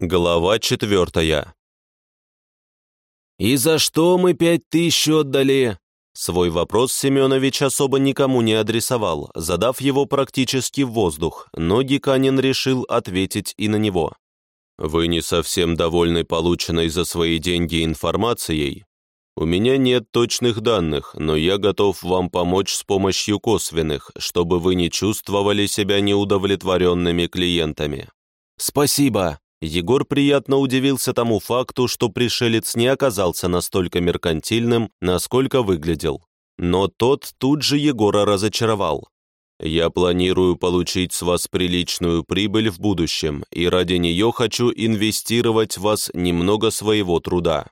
Глава четвертая. «И за что мы пять тысяч отдали?» Свой вопрос Семенович особо никому не адресовал, задав его практически в воздух, но Геканин решил ответить и на него. «Вы не совсем довольны полученной за свои деньги информацией? У меня нет точных данных, но я готов вам помочь с помощью косвенных, чтобы вы не чувствовали себя неудовлетворенными клиентами». «Спасибо!» Егор приятно удивился тому факту, что пришелец не оказался настолько меркантильным, насколько выглядел. Но тот тут же Егора разочаровал. «Я планирую получить с вас приличную прибыль в будущем, и ради нее хочу инвестировать в вас немного своего труда.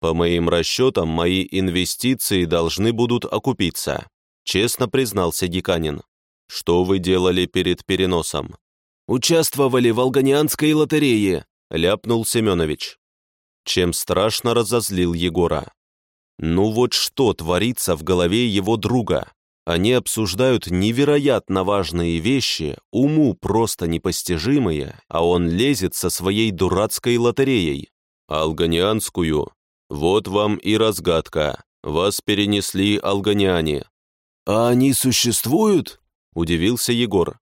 По моим расчетам, мои инвестиции должны будут окупиться», честно признался Геканин. «Что вы делали перед переносом?» «Участвовали в Алганианской лотерее», — ляпнул Семенович. Чем страшно разозлил Егора. Ну вот что творится в голове его друга. Они обсуждают невероятно важные вещи, уму просто непостижимые, а он лезет со своей дурацкой лотереей. Алганианскую. Вот вам и разгадка. Вас перенесли алганиане. «А они существуют?» – удивился Егор.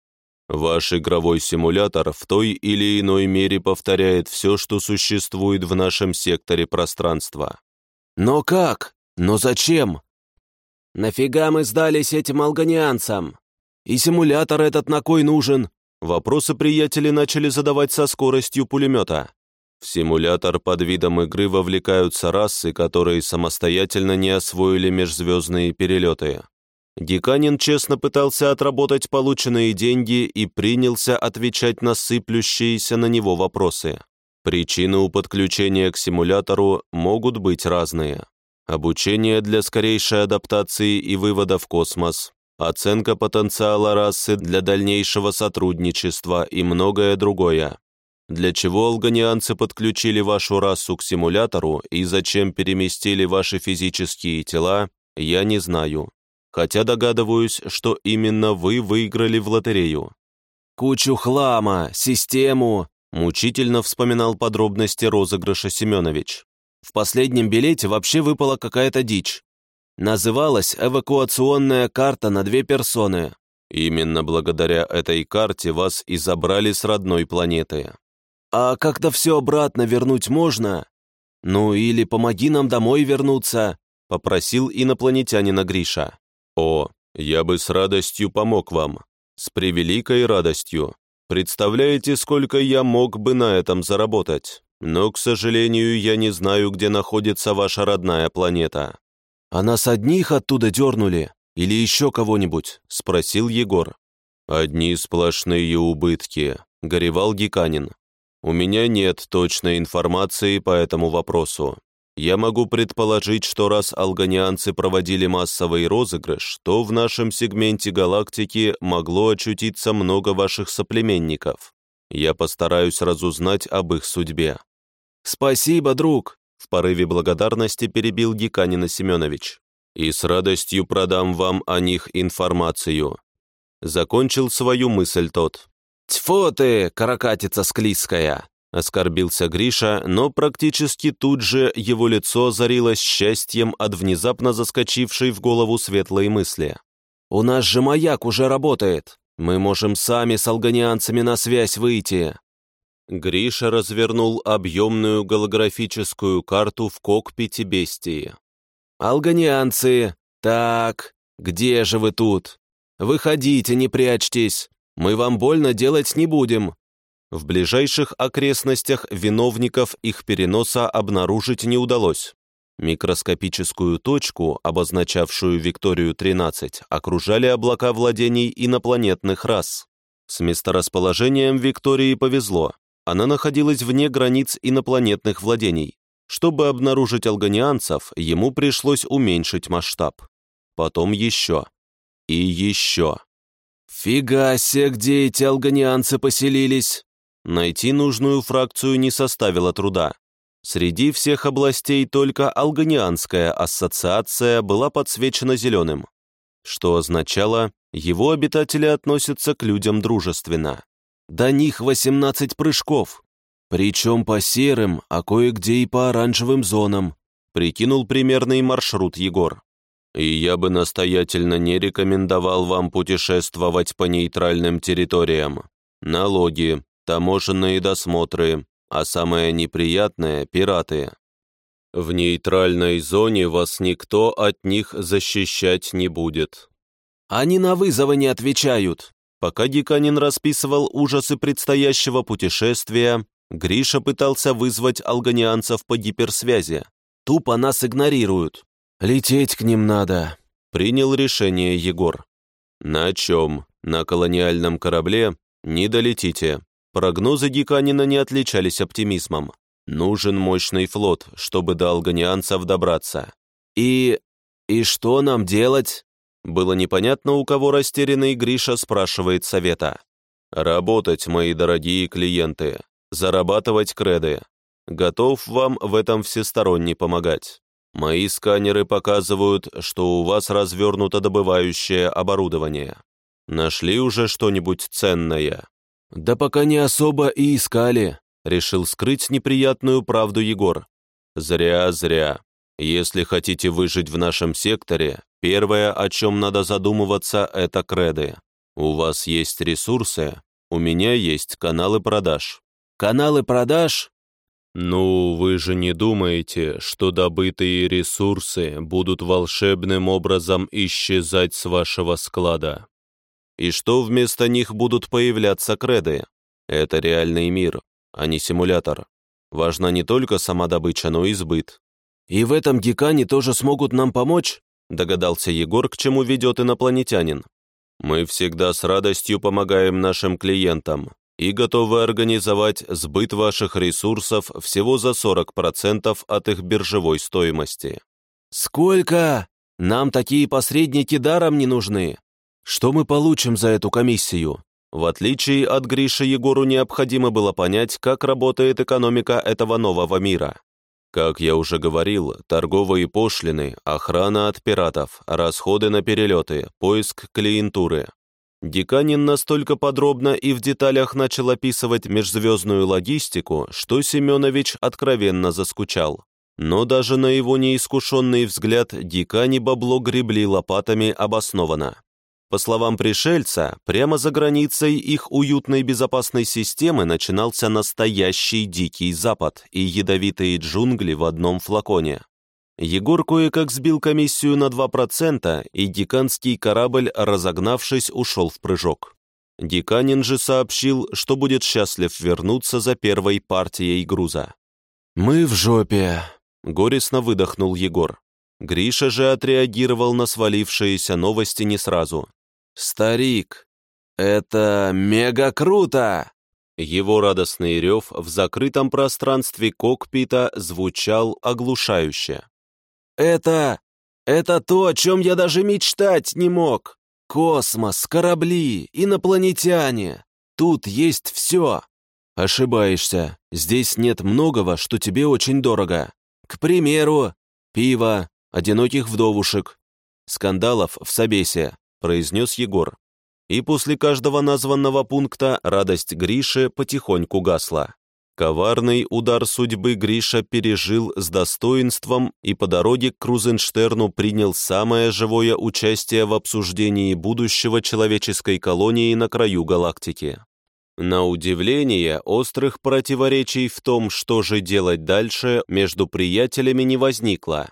Ваш игровой симулятор в той или иной мере повторяет все, что существует в нашем секторе пространства. Но как? Но зачем? Нафига мы сдались этим алганианцам? И симулятор этот на кой нужен? Вопросы приятели начали задавать со скоростью пулемета. В симулятор под видом игры вовлекаются расы, которые самостоятельно не освоили межзвездные перелеты. Геканин честно пытался отработать полученные деньги и принялся отвечать на сыплющиеся на него вопросы. Причины у подключения к симулятору могут быть разные. Обучение для скорейшей адаптации и вывода в космос, оценка потенциала расы для дальнейшего сотрудничества и многое другое. Для чего алганианцы подключили вашу расу к симулятору и зачем переместили ваши физические тела, я не знаю хотя догадываюсь, что именно вы выиграли в лотерею». «Кучу хлама, систему», — мучительно вспоминал подробности розыгрыша Семенович. «В последнем билете вообще выпала какая-то дичь. Называлась «Эвакуационная карта на две персоны». Именно благодаря этой карте вас и забрали с родной планеты. А как-то все обратно вернуть можно? Ну или помоги нам домой вернуться, попросил инопланетянина Гриша. «О, я бы с радостью помог вам. С превеликой радостью. Представляете, сколько я мог бы на этом заработать? Но, к сожалению, я не знаю, где находится ваша родная планета». «А нас одних оттуда дернули? Или еще кого-нибудь?» — спросил Егор. «Одни сплошные убытки», — горевал Геканин. «У меня нет точной информации по этому вопросу. Я могу предположить, что раз алганианцы проводили массовый розыгрыш, то в нашем сегменте галактики могло очутиться много ваших соплеменников. Я постараюсь разузнать об их судьбе». «Спасибо, друг!» — в порыве благодарности перебил Геканина Семенович. «И с радостью продам вам о них информацию». Закончил свою мысль тот. «Тьфу ты, каракатица склизкая!» Оскорбился Гриша, но практически тут же его лицо озарилось счастьем от внезапно заскочившей в голову светлой мысли. «У нас же маяк уже работает. Мы можем сами с алганианцами на связь выйти». Гриша развернул объемную голографическую карту в кокпите бестии. «Алганианцы! Так, где же вы тут? Выходите, не прячьтесь. Мы вам больно делать не будем. В ближайших окрестностях виновников их переноса обнаружить не удалось. Микроскопическую точку, обозначавшую Викторию-13, окружали облака владений инопланетных рас. С месторасположением Виктории повезло. Она находилась вне границ инопланетных владений. Чтобы обнаружить алганианцев, ему пришлось уменьшить масштаб. Потом еще. И еще. «Фига себе, где эти алганианцы поселились!» Найти нужную фракцию не составило труда. Среди всех областей только Алганианская ассоциация была подсвечена зеленым, что означало, его обитатели относятся к людям дружественно. До них 18 прыжков. Причем по серым, а кое-где и по оранжевым зонам», прикинул примерный маршрут Егор. «И я бы настоятельно не рекомендовал вам путешествовать по нейтральным территориям. Налоги, таможенные досмотры, а самое неприятное – пираты. В нейтральной зоне вас никто от них защищать не будет. Они на вызовы не отвечают. Пока Диканин расписывал ужасы предстоящего путешествия, Гриша пытался вызвать алганианцев по гиперсвязи. Тупо нас игнорируют. Лететь к ним надо. Принял решение Егор. На чем? На колониальном корабле? Не долетите. Прогнозы Диканина не отличались оптимизмом. Нужен мощный флот, чтобы до алганианцев добраться. И... и что нам делать? Было непонятно, у кого растерянный Гриша спрашивает совета. «Работать, мои дорогие клиенты, зарабатывать креды. Готов вам в этом всесторонне помогать. Мои сканеры показывают, что у вас развернуто добывающее оборудование. Нашли уже что-нибудь ценное?» «Да пока не особо и искали», — решил скрыть неприятную правду Егор. «Зря, зря. Если хотите выжить в нашем секторе, первое, о чем надо задумываться, это креды. У вас есть ресурсы, у меня есть каналы продаж». «Каналы продаж?» «Ну, вы же не думаете, что добытые ресурсы будут волшебным образом исчезать с вашего склада? И что вместо них будут появляться креды? Это реальный мир, а не симулятор. Важна не только сама добыча, но и сбыт. «И в этом Гекане тоже смогут нам помочь?» догадался Егор, к чему ведет инопланетянин. «Мы всегда с радостью помогаем нашим клиентам и готовы организовать сбыт ваших ресурсов всего за 40% от их биржевой стоимости». «Сколько? Нам такие посредники даром не нужны. Что мы получим за эту комиссию?» В отличие от Гриши, Егору необходимо было понять, как работает экономика этого нового мира. Как я уже говорил, торговые пошлины, охрана от пиратов, расходы на перелеты, поиск клиентуры. Диканин настолько подробно и в деталях начал описывать межзвездную логистику, что Семенович откровенно заскучал. Но даже на его неискушенный взгляд Дикани бабло гребли лопатами обоснованно. По словам пришельца, прямо за границей их уютной безопасной системы начинался настоящий дикий запад и ядовитые джунгли в одном флаконе. Егор кое-как сбил комиссию на 2%, и диканский корабль, разогнавшись, ушел в прыжок. Диканин же сообщил, что будет счастлив вернуться за первой партией груза. «Мы в жопе», — горестно выдохнул Егор. Гриша же отреагировал на свалившиеся новости не сразу. «Старик, это мега круто!» Его радостный рев в закрытом пространстве кокпита звучал оглушающе. «Это... это то, о чем я даже мечтать не мог! Космос, корабли, инопланетяне! Тут есть все!» «Ошибаешься. Здесь нет многого, что тебе очень дорого. К примеру, пиво, одиноких вдовушек, скандалов в Собесе, произнес Егор. И после каждого названного пункта радость Гриши потихоньку гасла. Коварный удар судьбы Гриша пережил с достоинством и по дороге к Крузенштерну принял самое живое участие в обсуждении будущего человеческой колонии на краю галактики. На удивление, острых противоречий в том, что же делать дальше, между приятелями не возникло.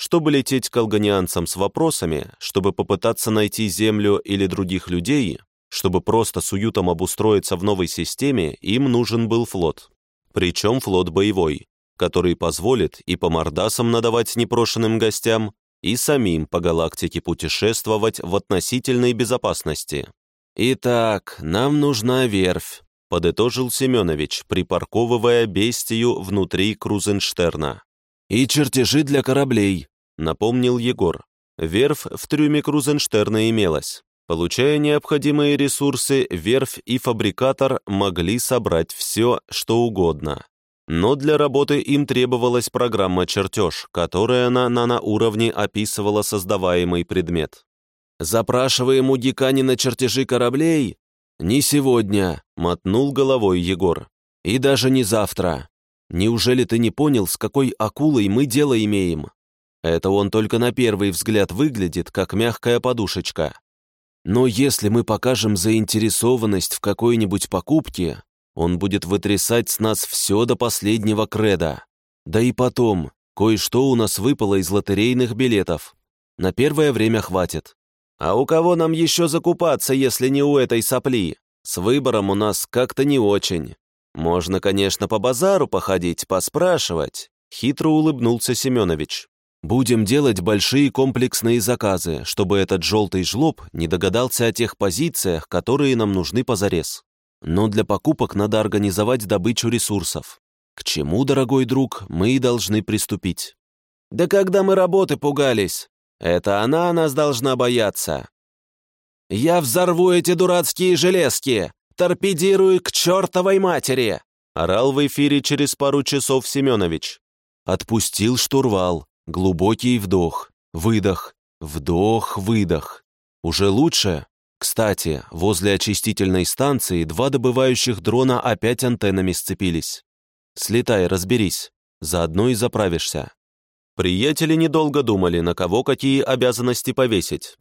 Чтобы лететь к алганианцам с вопросами, чтобы попытаться найти Землю или других людей, чтобы просто с уютом обустроиться в новой системе, им нужен был флот. Причем флот боевой, который позволит и по мордасам надавать непрошенным гостям, и самим по галактике путешествовать в относительной безопасности. «Итак, нам нужна верфь», — подытожил Семенович, припарковывая бестию внутри Крузенштерна. «И чертежи для кораблей», напомнил Егор. Верфь в трюме Крузенштерна имелась. Получая необходимые ресурсы, верфь и фабрикатор могли собрать все, что угодно. Но для работы им требовалась программа-чертеж, которая на наноуровне описывала создаваемый предмет. «Запрашиваем у Диканина чертежи кораблей?» «Не сегодня», — мотнул головой Егор. И даже не завтра. Неужели ты не понял, с какой акулой мы дело имеем? Это он только на первый взгляд выглядит, как мягкая подушечка. Но если мы покажем заинтересованность в какой-нибудь покупке, он будет вытрясать с нас все до последнего креда. Да и потом, кое-что у нас выпало из лотерейных билетов. На первое время хватит. А у кого нам еще закупаться, если не у этой сопли? С выбором у нас как-то не очень. Можно, конечно, по базару походить, поспрашивать. Хитро улыбнулся Семенович. Будем делать большие комплексные заказы, чтобы этот желтый жлоб не догадался о тех позициях, которые нам нужны позарез. Но для покупок надо организовать добычу ресурсов. К чему, дорогой друг, мы и должны приступить. Да когда мы работы пугались? Это она нас должна бояться. Я взорву эти дурацкие железки! Торпедирую к чертовой матери! Орал в эфире через пару часов Семенович. Отпустил штурвал. Глубокий вдох, выдох, вдох, выдох. Уже лучше? Кстати, возле очистительной станции два добывающих дрона опять антеннами сцепились. Слетай, разберись, заодно и заправишься. Приятели недолго думали, на кого какие обязанности повесить.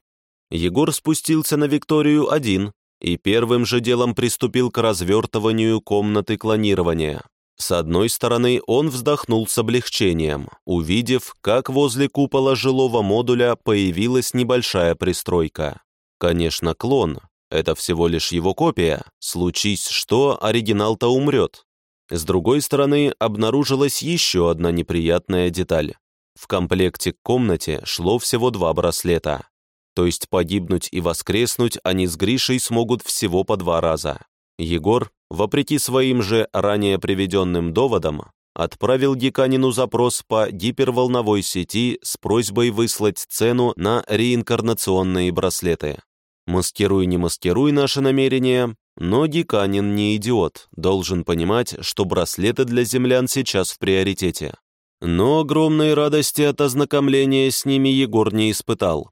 Егор спустился на Викторию один и первым же делом приступил к развертыванию комнаты клонирования. С одной стороны, он вздохнул с облегчением, увидев, как возле купола жилого модуля появилась небольшая пристройка. Конечно, клон. Это всего лишь его копия. Случись что, оригинал-то умрет. С другой стороны, обнаружилась еще одна неприятная деталь. В комплекте к комнате шло всего два браслета. То есть погибнуть и воскреснуть они с Гришей смогут всего по два раза. Егор, вопреки своим же ранее приведенным доводам, отправил Геканину запрос по гиперволновой сети с просьбой выслать цену на реинкарнационные браслеты. Маскируй, не маскируй наши намерения, но Геканин не идиот, должен понимать, что браслеты для землян сейчас в приоритете. Но огромной радости от ознакомления с ними Егор не испытал.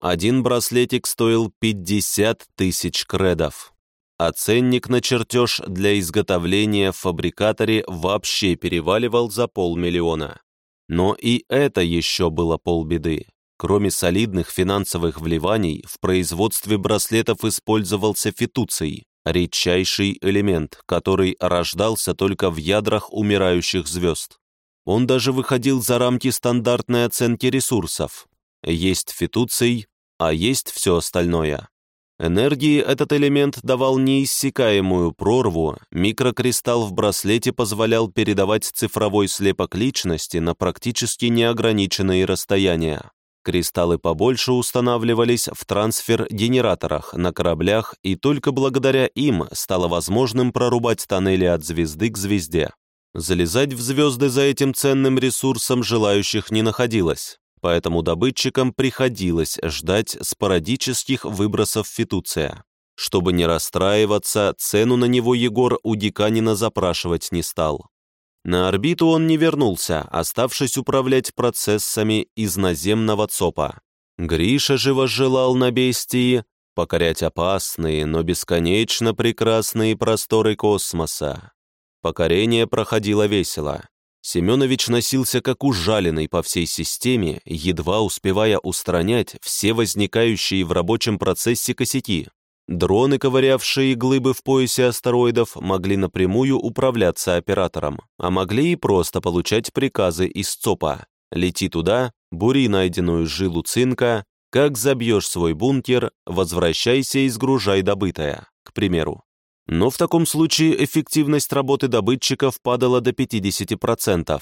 Один браслетик стоил 50 тысяч кредов а ценник на чертеж для изготовления в фабрикаторе вообще переваливал за полмиллиона. Но и это еще было полбеды. Кроме солидных финансовых вливаний, в производстве браслетов использовался фитуций, редчайший элемент, который рождался только в ядрах умирающих звезд. Он даже выходил за рамки стандартной оценки ресурсов. Есть фитуций, а есть все остальное. Энергии этот элемент давал неиссякаемую прорву, микрокристалл в браслете позволял передавать цифровой слепок личности на практически неограниченные расстояния. Кристаллы побольше устанавливались в трансфер-генераторах на кораблях, и только благодаря им стало возможным прорубать тоннели от звезды к звезде. Залезать в звезды за этим ценным ресурсом желающих не находилось поэтому добытчикам приходилось ждать спорадических выбросов фитуция. Чтобы не расстраиваться, цену на него Егор у Диканина запрашивать не стал. На орбиту он не вернулся, оставшись управлять процессами из наземного ЦОПа. Гриша же возжелал на бестии покорять опасные, но бесконечно прекрасные просторы космоса. Покорение проходило весело. Семенович носился как ужаленный по всей системе, едва успевая устранять все возникающие в рабочем процессе косяки. Дроны, ковырявшие глыбы в поясе астероидов, могли напрямую управляться оператором, а могли и просто получать приказы из ЦОПа. Лети туда, бури найденную жилу цинка, как забьешь свой бункер, возвращайся и сгружай добытое, к примеру. Но в таком случае эффективность работы добытчиков падала до 50%.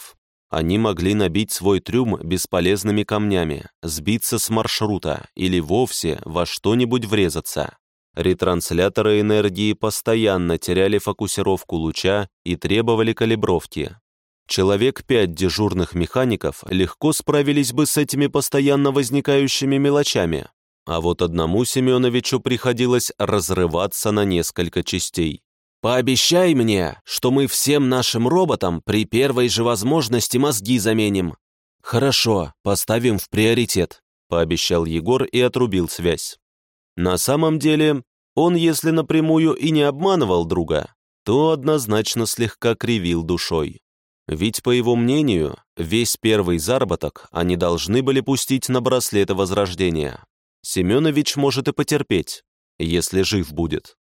Они могли набить свой трюм бесполезными камнями, сбиться с маршрута или вовсе во что-нибудь врезаться. Ретрансляторы энергии постоянно теряли фокусировку луча и требовали калибровки. Человек пять дежурных механиков легко справились бы с этими постоянно возникающими мелочами, а вот одному Семеновичу приходилось разрываться на несколько частей. «Пообещай мне, что мы всем нашим роботам при первой же возможности мозги заменим». «Хорошо, поставим в приоритет», — пообещал Егор и отрубил связь. На самом деле, он, если напрямую и не обманывал друга, то однозначно слегка кривил душой. Ведь, по его мнению, весь первый заработок они должны были пустить на браслеты Возрождения. Семенович может и потерпеть, если жив будет.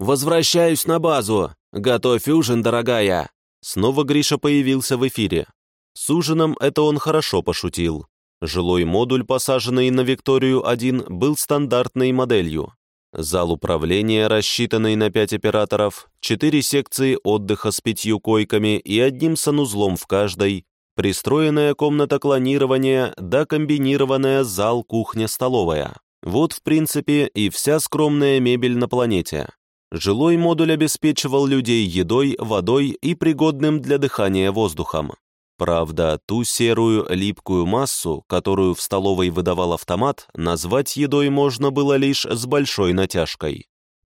«Возвращаюсь на базу! Готовь ужин, дорогая!» Снова Гриша появился в эфире. С ужином это он хорошо пошутил. Жилой модуль, посаженный на Викторию-1, был стандартной моделью. Зал управления, рассчитанный на пять операторов, четыре секции отдыха с пятью койками и одним санузлом в каждой, пристроенная комната клонирования да комбинированная зал-кухня-столовая. Вот, в принципе, и вся скромная мебель на планете. Жилой модуль обеспечивал людей едой, водой и пригодным для дыхания воздухом. Правда, ту серую липкую массу, которую в столовой выдавал автомат, назвать едой можно было лишь с большой натяжкой.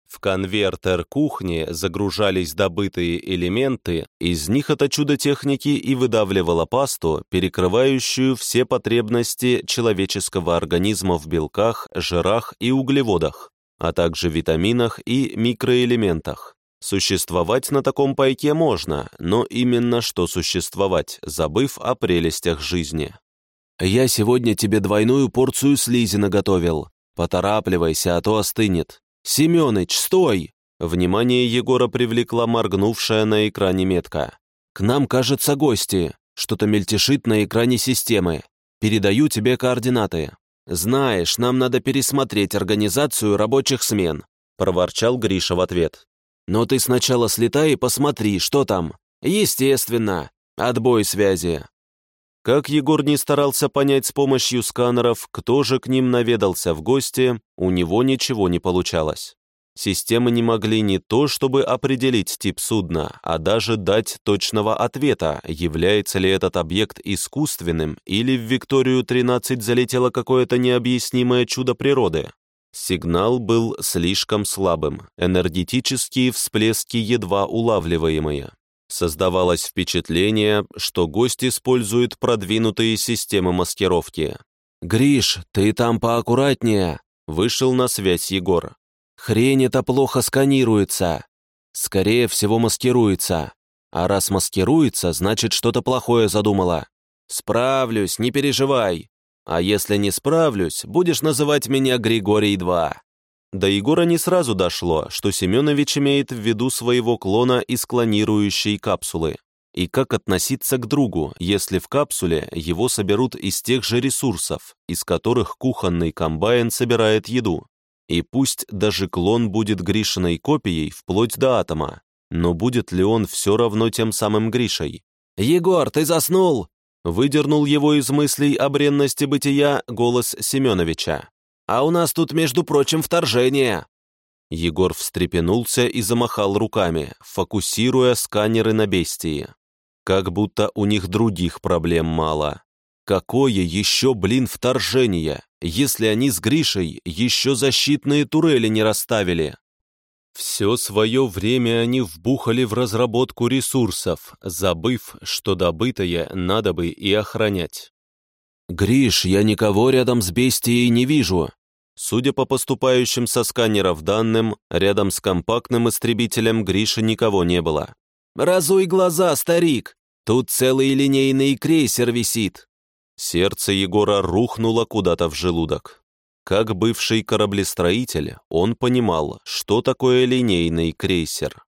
В конвертер кухни загружались добытые элементы, из них это чудо техники и выдавливало пасту, перекрывающую все потребности человеческого организма в белках, жирах и углеводах, а также витаминах и микроэлементах. Существовать на таком пайке можно, но именно что существовать, забыв о прелестях жизни. «Я сегодня тебе двойную порцию слизи наготовил. Поторапливайся, а то остынет. Семёныч, стой!» Внимание Егора привлекла моргнувшая на экране метка. «К нам, кажется, гости. Что-то мельтешит на экране системы. Передаю тебе координаты. Знаешь, нам надо пересмотреть организацию рабочих смен», проворчал Гриша в ответ. Но ты сначала слетай и посмотри, что там. Естественно. Отбой связи. Как Егор не старался понять с помощью сканеров, кто же к ним наведался в гости, у него ничего не получалось. Системы не могли не то, чтобы определить тип судна, а даже дать точного ответа, является ли этот объект искусственным или в Викторию-13 залетело какое-то необъяснимое чудо природы. Сигнал был слишком слабым, энергетические всплески едва улавливаемые. Создавалось впечатление, что гость использует продвинутые системы маскировки. «Гриш, ты там поаккуратнее!» Вышел на связь Егор. «Хрень это плохо сканируется. Скорее всего, маскируется. А раз маскируется, значит, что-то плохое задумала. Справлюсь, не переживай. А если не справлюсь, будешь называть меня Григорий-2». До Егора не сразу дошло, что Семенович имеет в виду своего клона из клонирующей капсулы. И как относиться к другу, если в капсуле его соберут из тех же ресурсов, из которых кухонный комбайн собирает еду. И пусть даже клон будет Гришиной копией вплоть до атома, но будет ли он все равно тем самым Гришей? «Егор, ты заснул?» Выдернул его из мыслей о бренности бытия голос Семеновича. «А у нас тут, между прочим, вторжение!» Егор встрепенулся и замахал руками, фокусируя сканеры на бестии. Как будто у них других проблем мало. Какое еще, блин, вторжение, если они с Гришей еще защитные турели не расставили? Все свое время они вбухали в разработку ресурсов, забыв, что добытое надо бы и охранять. «Гриш, я никого рядом с бестией не вижу». Судя по поступающим со сканеров данным, рядом с компактным истребителем Гриши никого не было. «Разуй глаза, старик! Тут целый линейный крейсер висит!» Сердце Егора рухнуло куда-то в желудок. Как бывший кораблестроитель, он понимал, что такое линейный крейсер.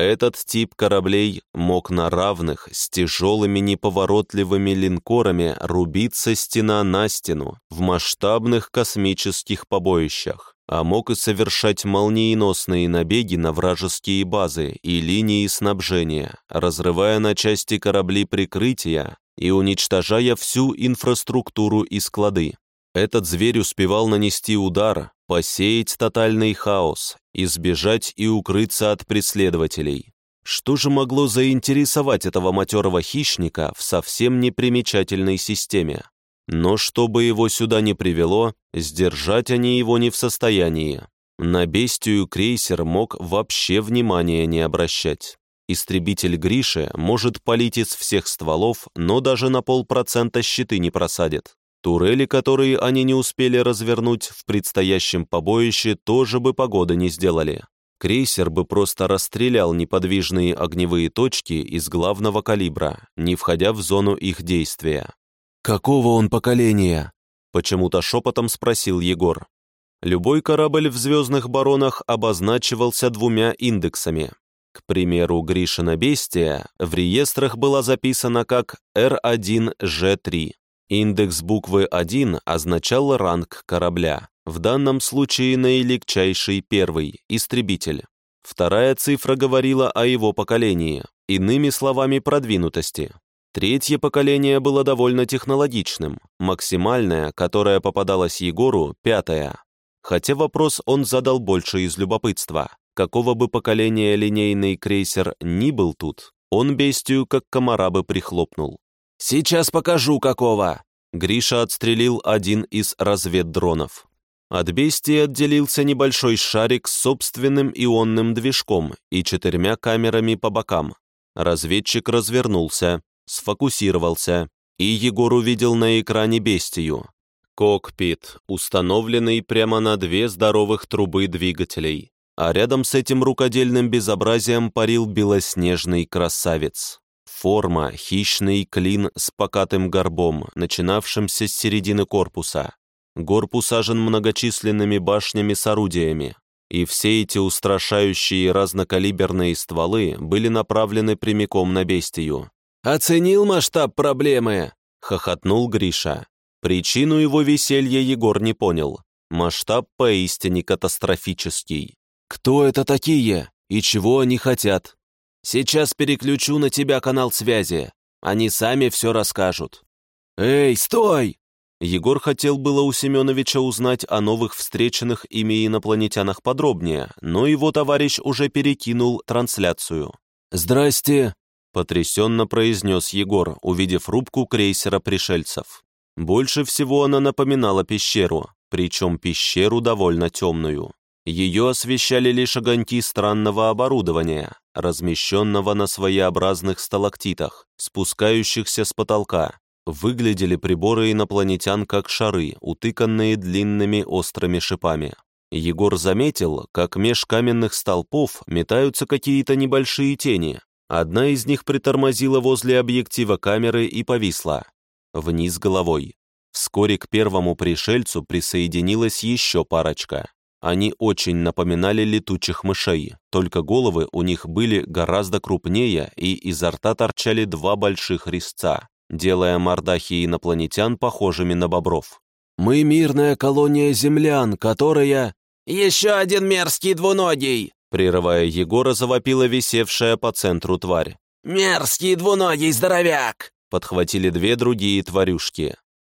Этот тип кораблей мог на равных с тяжелыми неповоротливыми линкорами рубиться стена на стену в масштабных космических побоищах, а мог и совершать молниеносные набеги на вражеские базы и линии снабжения, разрывая на части корабли прикрытия и уничтожая всю инфраструктуру и склады. Этот зверь успевал нанести удар, посеять тотальный хаос, избежать и укрыться от преследователей. Что же могло заинтересовать этого матерого хищника в совсем непримечательной системе? Но что бы его сюда не привело, сдержать они его не в состоянии. На бестию крейсер мог вообще внимания не обращать. Истребитель Гриши может палить из всех стволов, но даже на полпроцента щиты не просадит. Турели, которые они не успели развернуть в предстоящем побоище, тоже бы погоды не сделали. Крейсер бы просто расстрелял неподвижные огневые точки из главного калибра, не входя в зону их действия. «Какого он поколения?» — почему-то шепотом спросил Егор. Любой корабль в «Звездных баронах» обозначивался двумя индексами. К примеру, Гришина Бестия в реестрах была записана как R1G3. Индекс буквы 1 означал ранг корабля, в данном случае наилегчайший первый, истребитель. Вторая цифра говорила о его поколении, иными словами продвинутости. Третье поколение было довольно технологичным, максимальное, которое попадалось Егору, пятое. Хотя вопрос он задал больше из любопытства. Какого бы поколения линейный крейсер ни был тут, он бестию как комара бы прихлопнул. «Сейчас покажу, какого!» Гриша отстрелил один из разведдронов. От бестии отделился небольшой шарик с собственным ионным движком и четырьмя камерами по бокам. Разведчик развернулся, сфокусировался, и Егор увидел на экране бестию. Кокпит, установленный прямо на две здоровых трубы двигателей, а рядом с этим рукодельным безобразием парил белоснежный красавец. Форма — хищный клин с покатым горбом, начинавшимся с середины корпуса. Горб усажен многочисленными башнями с орудиями, и все эти устрашающие разнокалиберные стволы были направлены прямиком на бестию. «Оценил масштаб проблемы?» — хохотнул Гриша. Причину его веселья Егор не понял. Масштаб поистине катастрофический. «Кто это такие? И чего они хотят?» «Сейчас переключу на тебя канал связи. Они сами все расскажут». «Эй, стой!» Егор хотел было у Семеновича узнать о новых встреченных ими инопланетянах подробнее, но его товарищ уже перекинул трансляцию. «Здрасте!» потрясенно произнес Егор, увидев рубку крейсера пришельцев. Больше всего она напоминала пещеру, причем пещеру довольно темную. Ее освещали лишь огоньки странного оборудования, размещенного на своеобразных сталактитах, спускающихся с потолка. Выглядели приборы инопланетян как шары, утыканные длинными острыми шипами. Егор заметил, как меж каменных столпов метаются какие-то небольшие тени, Одна из них притормозила возле объектива камеры и повисла. Вниз головой. Вскоре к первому пришельцу присоединилась еще парочка. Они очень напоминали летучих мышей, только головы у них были гораздо крупнее, и изо рта торчали два больших резца, делая мордахи инопланетян похожими на бобров. «Мы мирная колония землян, которая...» «Еще один мерзкий двуногий!» Прерывая Егора, завопила висевшая по центру тварь. «Мерзкий двуногий здоровяк!» Подхватили две другие тварюшки.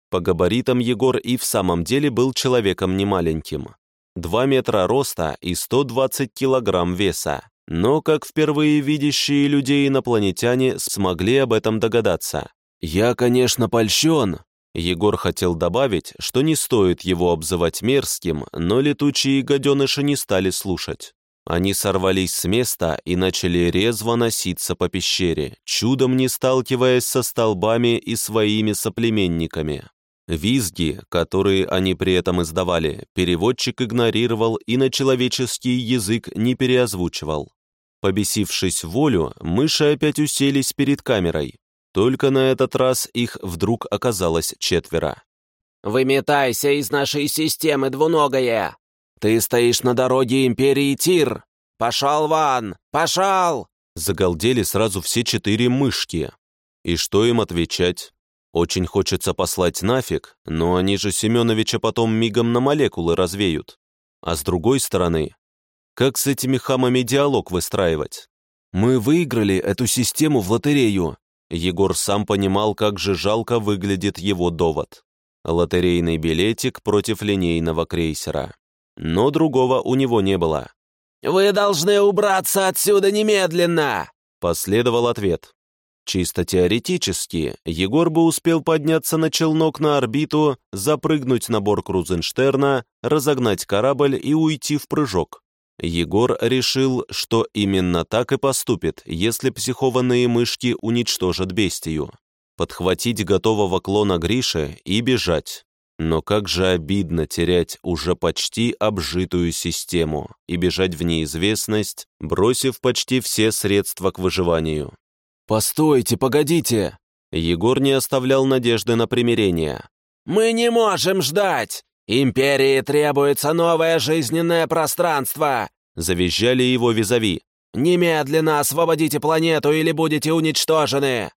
По габаритам Егор и в самом деле был человеком немаленьким. Два метра роста и 120 килограмм веса. Но, как впервые видящие людей инопланетяне, смогли об этом догадаться. «Я, конечно, польщен», Егор хотел добавить, что не стоит его обзывать мерзким, но летучие гаденыши не стали слушать. Они сорвались с места и начали резво носиться по пещере, чудом не сталкиваясь со столбами и своими соплеменниками. Визги, которые они при этом издавали, переводчик игнорировал и на человеческий язык не переозвучивал. Побесившись волю, мыши опять уселись перед камерой. Только на этот раз их вдруг оказалось четверо. «Выметайся из нашей системы, двуногая!» «Ты стоишь на дороге Империи Тир!» «Пошел, Ван! Пошел!» Загалдели сразу все четыре мышки. И что им отвечать? Очень хочется послать нафиг, но они же Семеновича потом мигом на молекулы развеют. А с другой стороны, как с этими хамами диалог выстраивать? Мы выиграли эту систему в лотерею. Егор сам понимал, как же жалко выглядит его довод. Лотерейный билетик против линейного крейсера но другого у него не было. «Вы должны убраться отсюда немедленно!» Последовал ответ. Чисто теоретически, Егор бы успел подняться на челнок на орбиту, запрыгнуть на борт Крузенштерна, разогнать корабль и уйти в прыжок. Егор решил, что именно так и поступит, если психованные мышки уничтожат бестию. Подхватить готового клона Гриши и бежать. Но как же обидно терять уже почти обжитую систему и бежать в неизвестность, бросив почти все средства к выживанию. «Постойте, погодите!» Егор не оставлял надежды на примирение. «Мы не можем ждать! Империи требуется новое жизненное пространство!» Завизжали его визави. «Немедленно освободите планету или будете уничтожены!»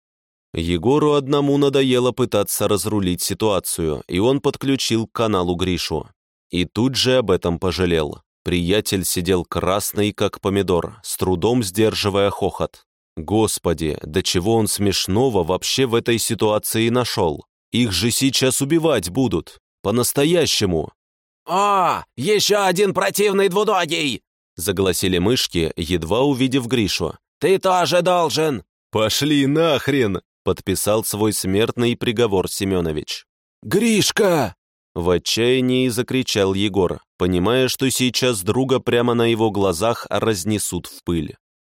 Егору одному надоело пытаться разрулить ситуацию, и он подключил к каналу Гришу. И тут же об этом пожалел. Приятель сидел красный, как помидор, с трудом сдерживая хохот. Господи, до чего он смешного вообще в этой ситуации нашел? Их же сейчас убивать будут. По-настоящему. «О, еще один противный двуногий!» Загласили мышки, едва увидев Гришу. «Ты тоже должен!» «Пошли нахрен!» подписал свой смертный приговор Семенович. «Гришка!» В отчаянии закричал Егор, понимая, что сейчас друга прямо на его глазах разнесут в пыль.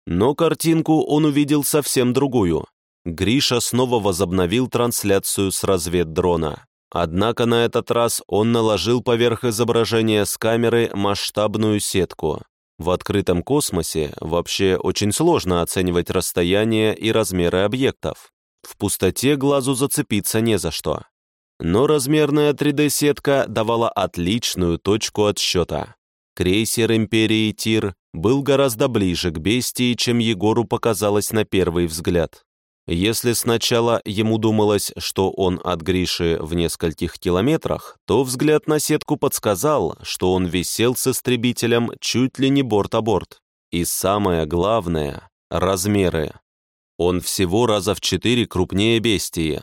Но картинку он увидел совсем другую. Гриша снова возобновил трансляцию с разведдрона. Однако на этот раз он наложил поверх изображения с камеры масштабную сетку. В открытом космосе вообще очень сложно оценивать расстояние и размеры объектов. В пустоте глазу зацепиться не за что. Но размерная 3D-сетка давала отличную точку отсчета. Крейсер Империи Тир был гораздо ближе к бестии, чем Егору показалось на первый взгляд. Если сначала ему думалось, что он от Гриши в нескольких километрах, то взгляд на сетку подсказал, что он висел с истребителем чуть ли не борт-а-борт. И самое главное — размеры. Он всего раза в четыре крупнее бестии.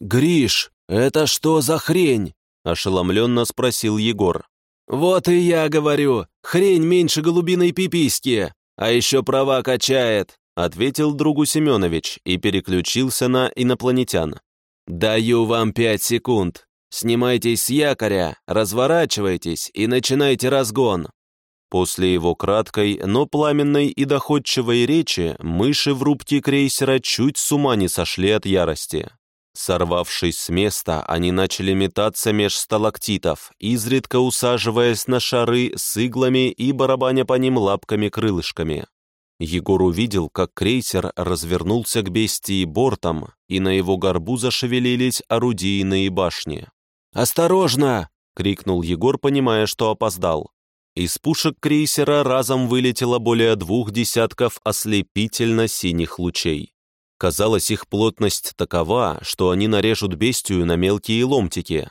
«Гриш, это что за хрень?» – ошеломленно спросил Егор. «Вот и я говорю, хрень меньше голубиной пиписьки, а еще права качает», – ответил другу Семенович и переключился на инопланетян. «Даю вам пять секунд. Снимайтесь с якоря, разворачивайтесь и начинайте разгон. После его краткой, но пламенной и доходчивой речи мыши в рубке крейсера чуть с ума не сошли от ярости. Сорвавшись с места, они начали метаться меж сталактитов, изредка усаживаясь на шары с иглами и барабаня по ним лапками-крылышками. Егор увидел, как крейсер развернулся к бестии бортом, и на его горбу зашевелились орудийные башни. «Осторожно!» — крикнул Егор, понимая, что опоздал. Из пушек крейсера разом вылетело более двух десятков ослепительно-синих лучей. Казалось, их плотность такова, что они нарежут бестию на мелкие ломтики.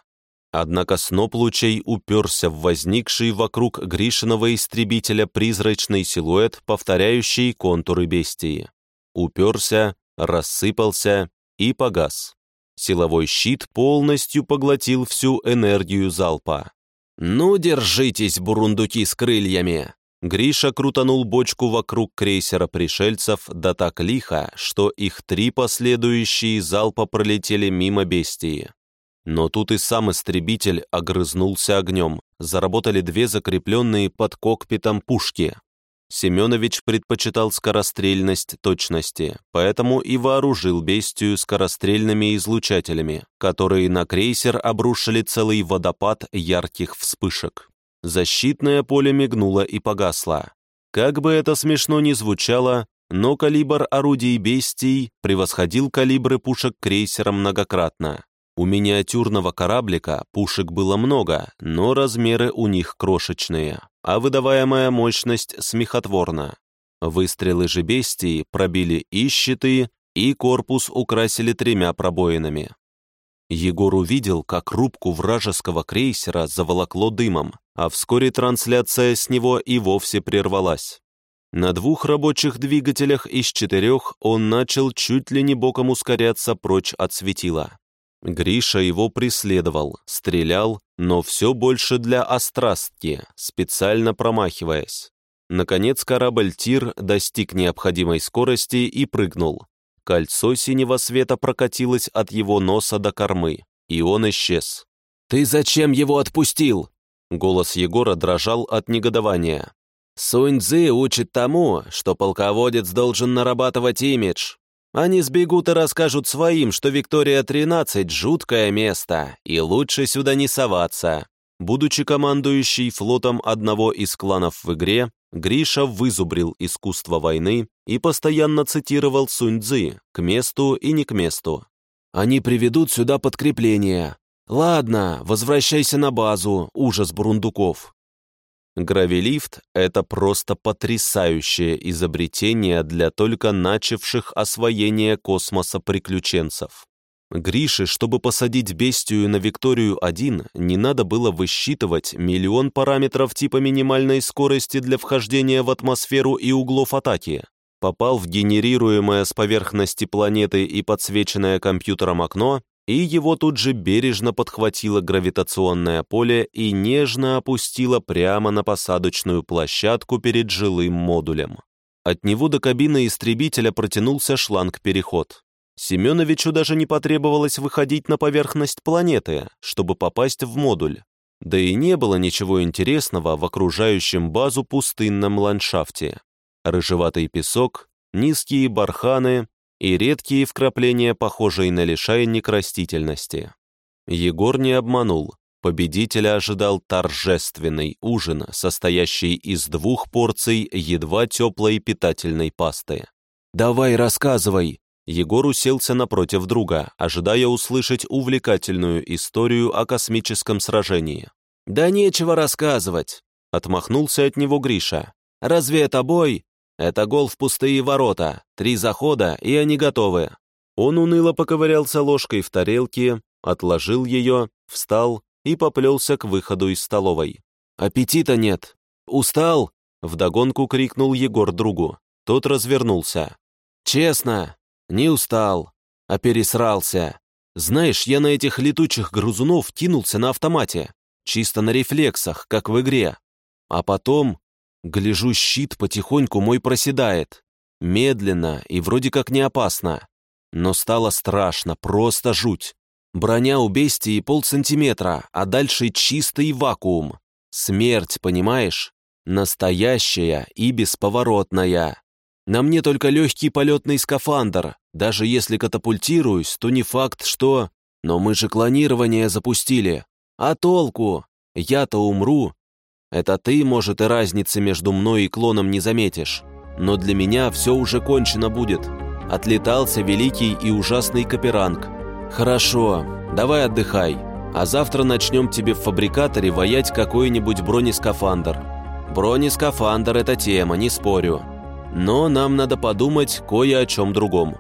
Однако сноп лучей уперся в возникший вокруг Гришиного истребителя призрачный силуэт, повторяющий контуры бестии. Уперся, рассыпался и погас. Силовой щит полностью поглотил всю энергию залпа. «Ну, держитесь, бурундуки с крыльями!» Гриша крутанул бочку вокруг крейсера пришельцев да так лихо, что их три последующие залпа пролетели мимо бестии. Но тут и сам истребитель огрызнулся огнем. Заработали две закрепленные под кокпитом пушки. Семенович предпочитал скорострельность точности, поэтому и вооружил бестию скорострельными излучателями, которые на крейсер обрушили целый водопад ярких вспышек. Защитное поле мигнуло и погасло. Как бы это смешно ни звучало, но калибр орудий бестий превосходил калибры пушек крейсера многократно. У миниатюрного кораблика пушек было много, но размеры у них крошечные, а выдаваемая мощность смехотворна. Выстрелы же бестии пробили и щиты, и корпус украсили тремя пробоинами. Егор увидел, как рубку вражеского крейсера заволокло дымом, а вскоре трансляция с него и вовсе прервалась. На двух рабочих двигателях из четырех он начал чуть ли не боком ускоряться прочь от светила. Гриша его преследовал, стрелял, но все больше для острастки, специально промахиваясь. Наконец корабль «Тир» достиг необходимой скорости и прыгнул. Кольцо синего света прокатилось от его носа до кормы, и он исчез. «Ты зачем его отпустил?» Голос Егора дрожал от негодования. «Сунь Цзы учит тому, что полководец должен нарабатывать имидж. Они сбегут и расскажут своим, что Виктория-13 — жуткое место, и лучше сюда не соваться. Будучи командующий флотом одного из кланов в игре, Гриша вызубрил искусство войны и постоянно цитировал Сунь-Дзы к месту и не к месту. «Они приведут сюда подкрепление. Ладно, возвращайся на базу, ужас бурундуков». Гравилифт — это просто потрясающее изобретение для только начавших освоение космоса приключенцев. Грише, чтобы посадить бестию на Викторию-1, не надо было высчитывать миллион параметров типа минимальной скорости для вхождения в атмосферу и углов атаки. Попал в генерируемое с поверхности планеты и подсвеченное компьютером окно, и его тут же бережно подхватило гравитационное поле и нежно опустило прямо на посадочную площадку перед жилым модулем. От него до кабины истребителя протянулся шланг-переход. Семеновичу даже не потребовалось выходить на поверхность планеты, чтобы попасть в модуль. Да и не было ничего интересного в окружающем базу пустынном ландшафте. Рыжеватый песок, низкие барханы и редкие вкрапления, похожие на лишайник растительности. Егор не обманул. Победителя ожидал торжественный ужин, состоящий из двух порций едва теплой питательной пасты. «Давай рассказывай», Егор уселся напротив друга, ожидая услышать увлекательную историю о космическом сражении. «Да нечего рассказывать», — отмахнулся от него Гриша. «Разве это бой? Это гол в пустые ворота, три захода, и они готовы». Он уныло поковырялся ложкой в тарелке, отложил ее, встал и поплелся к выходу из столовой. «Аппетита нет! Устал?» — вдогонку крикнул Егор другу. Тот развернулся. «Честно, не устал, а пересрался. Знаешь, я на этих летучих грызунов кинулся на автомате, чисто на рефлексах, как в игре. А потом, гляжу, щит потихоньку мой проседает. Медленно и вроде как не опасно. Но стало страшно, просто жуть. Броня у бестии полсантиметра, а дальше чистый вакуум. Смерть, понимаешь? Настоящая и бесповоротная. На мне только легкий полетный скафандр. Даже если катапультируюсь, то не факт, что... Но мы же клонирование запустили. А толку? Я-то умру. Это ты, может, и разницы между мной и клоном не заметишь. Но для меня все уже кончено будет. Отлетался великий и ужасный Каперанг. Хорошо, давай отдыхай. А завтра начнем тебе в фабрикаторе ваять какой-нибудь бронескафандр. Бронескафандр – это тема, не спорю. Но нам надо подумать кое о чем другом.